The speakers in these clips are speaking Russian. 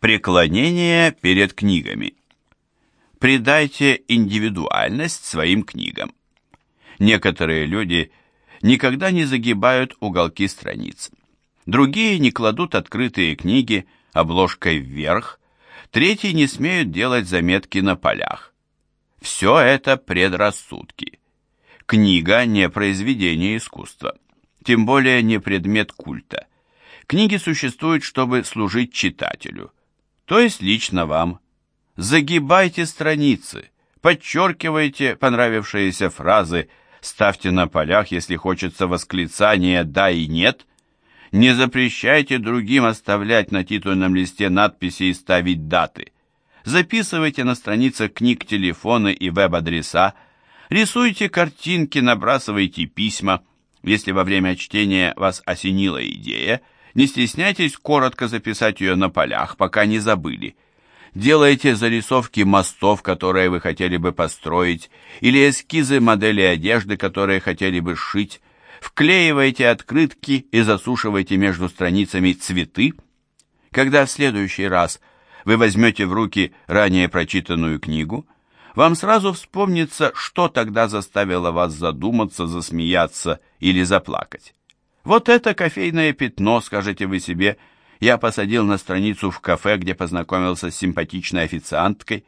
Преклонение перед книгами. Придайте индивидуальность своим книгам. Некоторые люди никогда не загибают уголки страниц. Другие не кладут открытые книги обложкой вверх, третьи не смеют делать заметки на полях. Все это предрассудки. Книга не произведение искусства, тем более не предмет культа. Книги существуют, чтобы служить читателю – то есть лично вам. Загибайте страницы, подчеркивайте понравившиеся фразы, ставьте на полях, если хочется восклицания «да» и «нет». Не запрещайте другим оставлять на титульном листе надписи и ставить даты. Записывайте на страницах книг телефоны и веб-адреса, рисуйте картинки, набрасывайте письма. Если во время чтения вас осенила идея – не стесняйтесь коротко записать ее на полях, пока не забыли. Делайте зарисовки мостов, которые вы хотели бы построить, или эскизы модели одежды, которые хотели бы сшить. Вклеивайте открытки и засушивайте между страницами цветы. Когда в следующий раз вы возьмете в руки ранее прочитанную книгу, вам сразу вспомнится, что тогда заставило вас задуматься, засмеяться или заплакать. Вот это кофейное пятно, скажете вы себе, я посадил на страницу в кафе, где познакомился с симпатичной официанткой.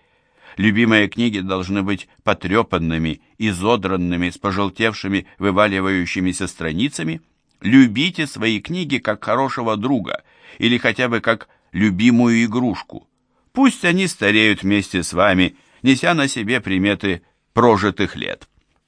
Любимые книги должны быть потрепанными, изодранными, с пожелтевшими, вываливающимися страницами. Любите свои книги как хорошего друга или хотя бы как любимую игрушку. Пусть они стареют вместе с вами, неся на себе приметы прожитых лет.